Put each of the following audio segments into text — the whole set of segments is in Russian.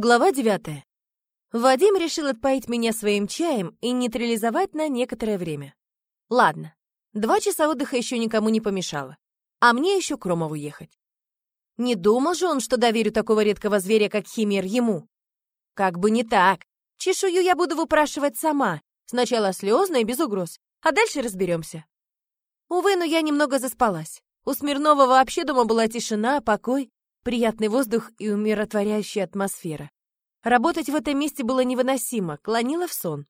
Глава 9. Вадим решил отпоить меня своим чаем и нейтрализовать на некоторое время. Ладно, два часа отдыха еще никому не помешало. А мне еще к Ромову ехать. Не думал же он, что доверю такого редкого зверя, как химер, ему. Как бы не так. Чешую я буду выпрашивать сама. Сначала слезно и без угроз, а дальше разберемся. Увы, но я немного заспалась. У Смирнова вообще дома была тишина, покой, приятный воздух и умиротворяющая атмосфера. Работать в этом месте было невыносимо, клонило в сон.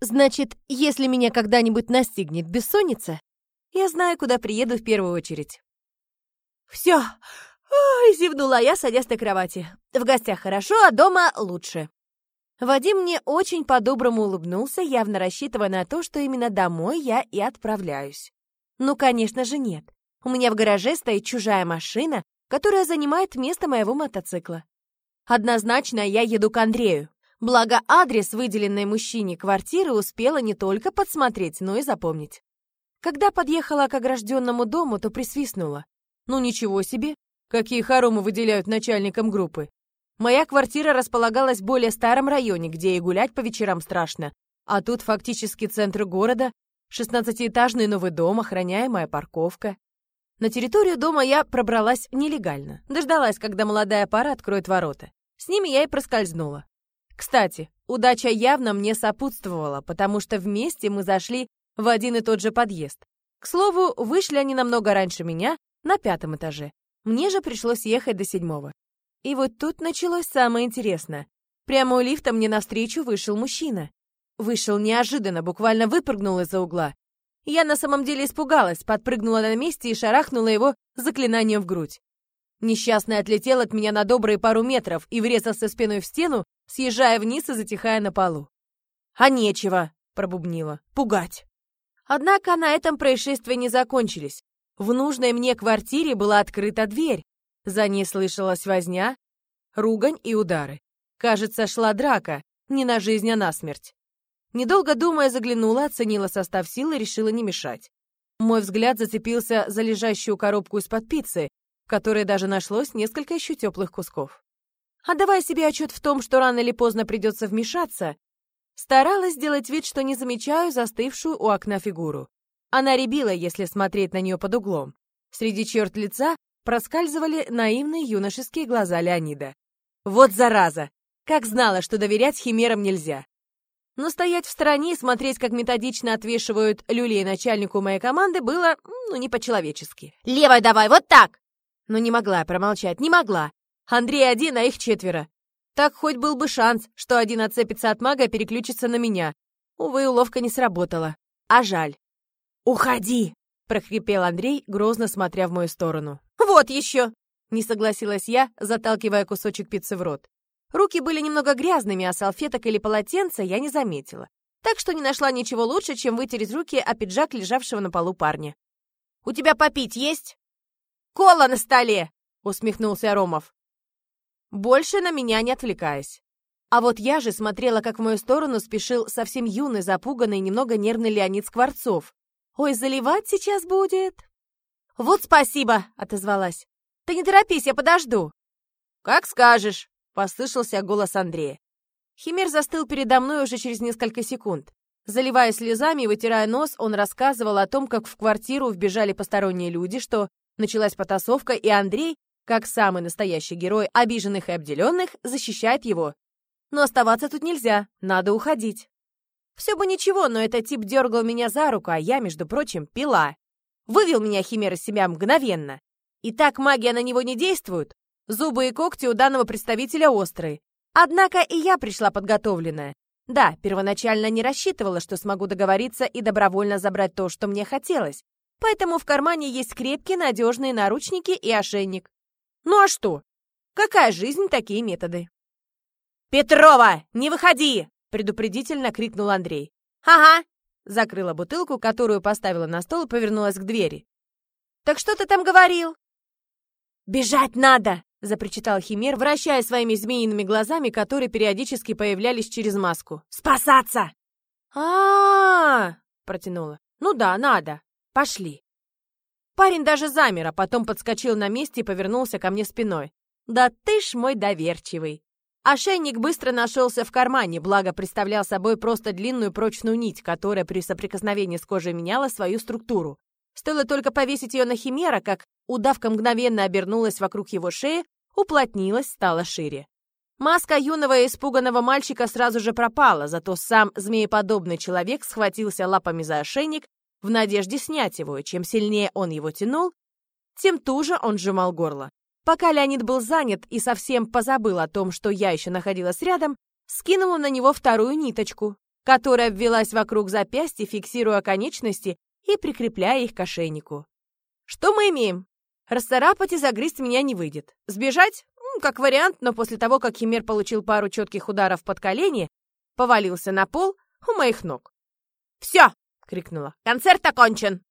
Значит, если меня когда-нибудь настигнет бессонница, я знаю, куда приеду в первую очередь. Все, Ой, зевнула я, садясь на кровати. В гостях хорошо, а дома лучше. Вадим мне очень по-доброму улыбнулся, явно рассчитывая на то, что именно домой я и отправляюсь. Ну, конечно же, нет. У меня в гараже стоит чужая машина, которая занимает место моего мотоцикла. Однозначно я еду к Андрею. Благо, адрес, выделенной мужчине квартиры, успела не только подсмотреть, но и запомнить. Когда подъехала к огражденному дому, то присвистнула. Ну ничего себе, какие хоромы выделяют начальникам группы. Моя квартира располагалась в более старом районе, где и гулять по вечерам страшно. А тут фактически центр города, шестнадцатиэтажный новый дом, охраняемая парковка. На территорию дома я пробралась нелегально. Дождалась, когда молодая пара откроет ворота. С ними я и проскользнула. Кстати, удача явно мне сопутствовала, потому что вместе мы зашли в один и тот же подъезд. К слову, вышли они намного раньше меня, на пятом этаже. Мне же пришлось ехать до седьмого. И вот тут началось самое интересное. Прямо у лифта мне навстречу вышел мужчина. Вышел неожиданно, буквально выпрыгнул из-за угла. Я на самом деле испугалась, подпрыгнула на месте и шарахнула его заклинанием в грудь. Несчастный отлетел от меня на добрые пару метров и врезался спиной в стену, съезжая вниз и затихая на полу. «А нечего!» — пробубнила. «Пугать!» Однако на этом происшествия не закончились. В нужной мне квартире была открыта дверь. За ней слышалась возня, ругань и удары. Кажется, шла драка, не на жизнь, а на смерть. Недолго думая, заглянула, оценила состав сил и решила не мешать. Мой взгляд зацепился за лежащую коробку из-под пиццы, в которой даже нашлось несколько еще теплых кусков. Отдавая себе отчет в том, что рано или поздно придется вмешаться, старалась сделать вид, что не замечаю застывшую у окна фигуру. Она рябила, если смотреть на нее под углом. Среди черт лица проскальзывали наивные юношеские глаза Леонида. Вот зараза! Как знала, что доверять химерам нельзя. Но стоять в стороне и смотреть, как методично отвешивают люлей начальнику моей команды, было, ну, не по-человечески. «Левой давай, вот так!» Но не могла промолчать, не могла. Андрей один, а их четверо. Так хоть был бы шанс, что один отцепится от мага и переключится на меня. Увы, уловка не сработала. А жаль. «Уходи!» — прохрипел Андрей, грозно смотря в мою сторону. «Вот еще!» — не согласилась я, заталкивая кусочек пиццы в рот. Руки были немного грязными, а салфеток или полотенца я не заметила. Так что не нашла ничего лучше, чем вытереть руки о пиджак лежавшего на полу парня. «У тебя попить есть?» «Кола на столе!» — усмехнулся Ромов. Больше на меня не отвлекаясь. А вот я же смотрела, как в мою сторону спешил совсем юный, запуганный, немного нервный Леонид Скворцов. «Ой, заливать сейчас будет!» «Вот спасибо!» — отозвалась. «Ты не торопись, я подожду!» «Как скажешь!» Послышался голос Андрея. Химер застыл передо мной уже через несколько секунд. Заливая слезами и вытирая нос, он рассказывал о том, как в квартиру вбежали посторонние люди, что началась потасовка, и Андрей, как самый настоящий герой обиженных и обделенных, защищает его. Но оставаться тут нельзя, надо уходить. Все бы ничего, но этот тип дергал меня за руку, а я, между прочим, пила. Вывел меня Химер из себя мгновенно. И так магия на него не действует, Зубы и когти у данного представителя острые. Однако и я пришла подготовленная. Да, первоначально не рассчитывала, что смогу договориться и добровольно забрать то, что мне хотелось. Поэтому в кармане есть крепкие надежные наручники и ошейник. Ну а что? Какая жизнь, такие методы. «Петрова, не выходи!» — предупредительно крикнул Андрей. «Ага!» — закрыла бутылку, которую поставила на стол и повернулась к двери. «Так что ты там говорил?» «Бежать надо!» — запричитал Химер, вращая своими змеиными глазами, которые периодически появлялись через маску. «Спасаться!» а, -а, -а протянула. «Ну да, надо. Пошли». Парень даже замер, а потом подскочил на месте и повернулся ко мне спиной. «Да ты ж мой доверчивый!» Ошейник быстро нашелся в кармане, благо представлял собой просто длинную прочную нить, которая при соприкосновении с кожей меняла свою структуру. Стоило только повесить ее на химера, как удавка мгновенно обернулась вокруг его шеи, уплотнилась, стала шире. Маска юного и испуганного мальчика сразу же пропала, зато сам змееподобный человек схватился лапами за ошейник в надежде снять его, и чем сильнее он его тянул, тем туже он сжимал горло. Пока Леонид был занят и совсем позабыл о том, что я еще находилась рядом, скинула на него вторую ниточку, которая обвелась вокруг запястья, фиксируя конечности и прикрепляя их к ошейнику. Что мы имеем? Расцарапать и загрызть меня не выйдет. Сбежать? как вариант, но после того, как Химер получил пару четких ударов под колени, повалился на пол у моих ног. «Все!» — крикнула. «Концерт окончен!»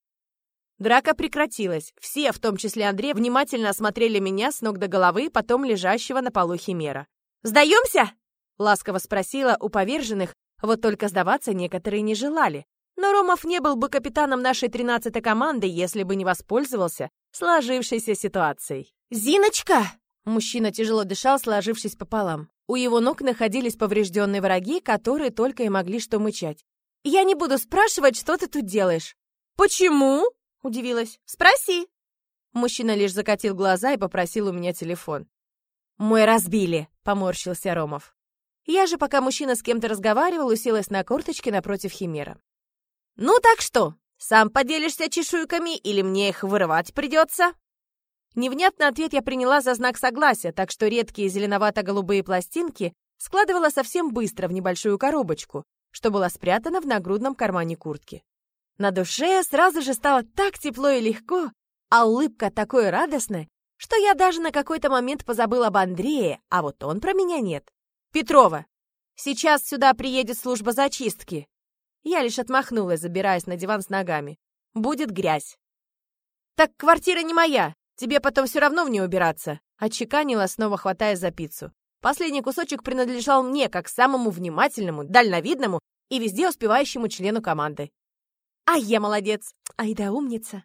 Драка прекратилась. Все, в том числе Андрей, внимательно осмотрели меня с ног до головы, потом лежащего на полу Химера. «Сдаемся?» — ласково спросила у поверженных, вот только сдаваться некоторые не желали. Но Ромов не был бы капитаном нашей тринадцатой команды, если бы не воспользовался сложившейся ситуацией. «Зиночка!» Мужчина тяжело дышал, сложившись пополам. У его ног находились поврежденные враги, которые только и могли что мычать. «Я не буду спрашивать, что ты тут делаешь». «Почему?» — удивилась. «Спроси». Мужчина лишь закатил глаза и попросил у меня телефон. «Мой разбили», — поморщился Ромов. Я же, пока мужчина с кем-то разговаривал, уселась на корточке напротив Химера. «Ну так что, сам поделишься чешуйками или мне их вырывать придется?» Невнятный ответ я приняла за знак согласия, так что редкие зеленовато-голубые пластинки складывала совсем быстро в небольшую коробочку, что была спрятана в нагрудном кармане куртки. На душе сразу же стало так тепло и легко, а улыбка такой радостная, что я даже на какой-то момент позабыла об Андрее, а вот он про меня нет. «Петрова, сейчас сюда приедет служба зачистки». Я лишь отмахнулась, забираясь на диван с ногами. «Будет грязь». «Так квартира не моя. Тебе потом все равно в ней убираться», — отчеканила, снова хватая за пиццу. Последний кусочек принадлежал мне, как самому внимательному, дальновидному и везде успевающему члену команды. «Ай, я молодец! Ай да умница!»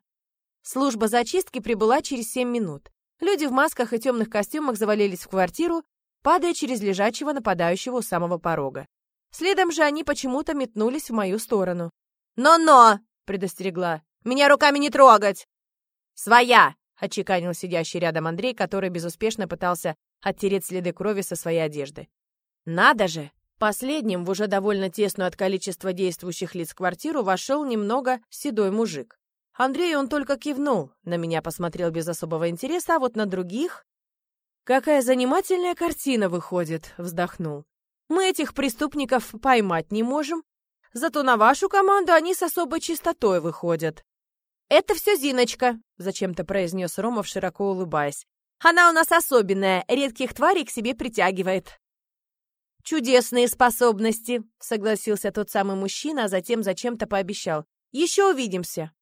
Служба зачистки прибыла через семь минут. Люди в масках и темных костюмах завалились в квартиру, падая через лежачего нападающего у самого порога. Следом же они почему-то метнулись в мою сторону. «Но-но!» — предостерегла. «Меня руками не трогать!» «Своя!» отчеканил сидящий рядом Андрей, который безуспешно пытался оттереть следы крови со своей одежды. «Надо же!» Последним в уже довольно тесную от количества действующих лиц квартиру вошел немного седой мужик. Андрей он только кивнул, на меня посмотрел без особого интереса, а вот на других... «Какая занимательная картина выходит», — вздохнул. «Мы этих преступников поймать не можем, зато на вашу команду они с особой чистотой выходят». «Это все Зиночка», — зачем-то произнес Ромов, широко улыбаясь. «Она у нас особенная, редких тварей к себе притягивает». «Чудесные способности», — согласился тот самый мужчина, а затем зачем-то пообещал. «Еще увидимся».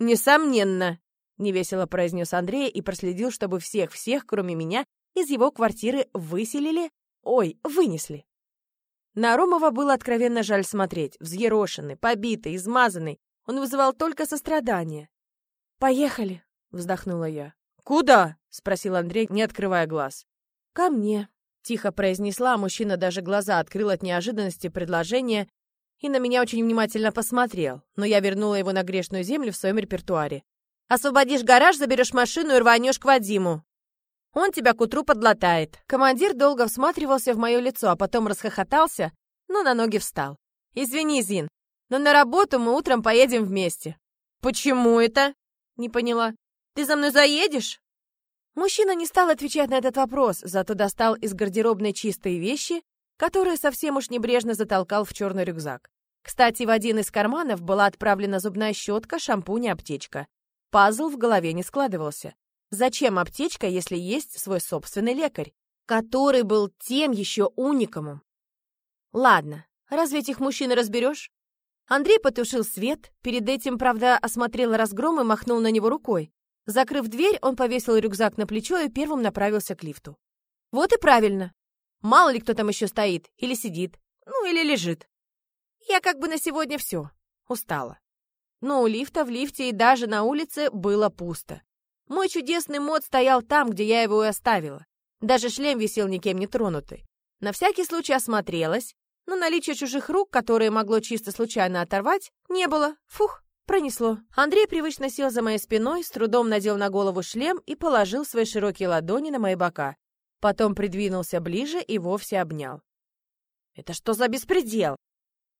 «Несомненно», — невесело произнес Андрей и проследил, чтобы всех-всех, кроме меня, из его квартиры выселили, ой, вынесли. На Ромова было откровенно жаль смотреть. Взъерошенный, побитый, измазанный, он вызывал только сострадание. «Поехали!» — вздохнула я. «Куда?» — спросил Андрей, не открывая глаз. «Ко мне», — тихо произнесла, а мужчина даже глаза открыл от неожиданности предложения и на меня очень внимательно посмотрел, но я вернула его на грешную землю в своем репертуаре. «Освободишь гараж, заберешь машину и рванешь к Вадиму. Он тебя к утру подлатает». Командир долго всматривался в мое лицо, а потом расхохотался, но на ноги встал. «Извини, Зин, но на работу мы утром поедем вместе». «Почему это?» — не поняла. «Ты за мной заедешь?» Мужчина не стал отвечать на этот вопрос, зато достал из гардеробной чистые вещи, которые совсем уж небрежно затолкал в черный рюкзак. Кстати, в один из карманов была отправлена зубная щетка, шампунь и аптечка. Пазл в голове не складывался. Зачем аптечка, если есть свой собственный лекарь, который был тем еще уникумом? Ладно, разве этих мужчин разберешь? Андрей потушил свет, перед этим, правда, осмотрел разгром и махнул на него рукой. Закрыв дверь, он повесил рюкзак на плечо и первым направился к лифту. Вот и правильно. Мало ли кто там еще стоит, или сидит, ну или лежит. Я как бы на сегодня все. Устала. Но у лифта, в лифте и даже на улице было пусто. Мой чудесный мод стоял там, где я его и оставила. Даже шлем висел никем не тронутый. На всякий случай осмотрелась, но наличия чужих рук, которые могло чисто случайно оторвать, не было. Фух, пронесло. Андрей привычно сел за моей спиной, с трудом надел на голову шлем и положил свои широкие ладони на мои бока. Потом придвинулся ближе и вовсе обнял. «Это что за беспредел?»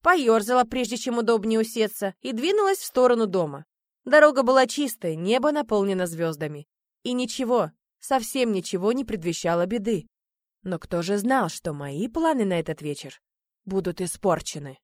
Поерзала, прежде чем удобнее усеться, и двинулась в сторону дома. Дорога была чистая, небо наполнено звездами. И ничего, совсем ничего не предвещало беды. Но кто же знал, что мои планы на этот вечер будут испорчены?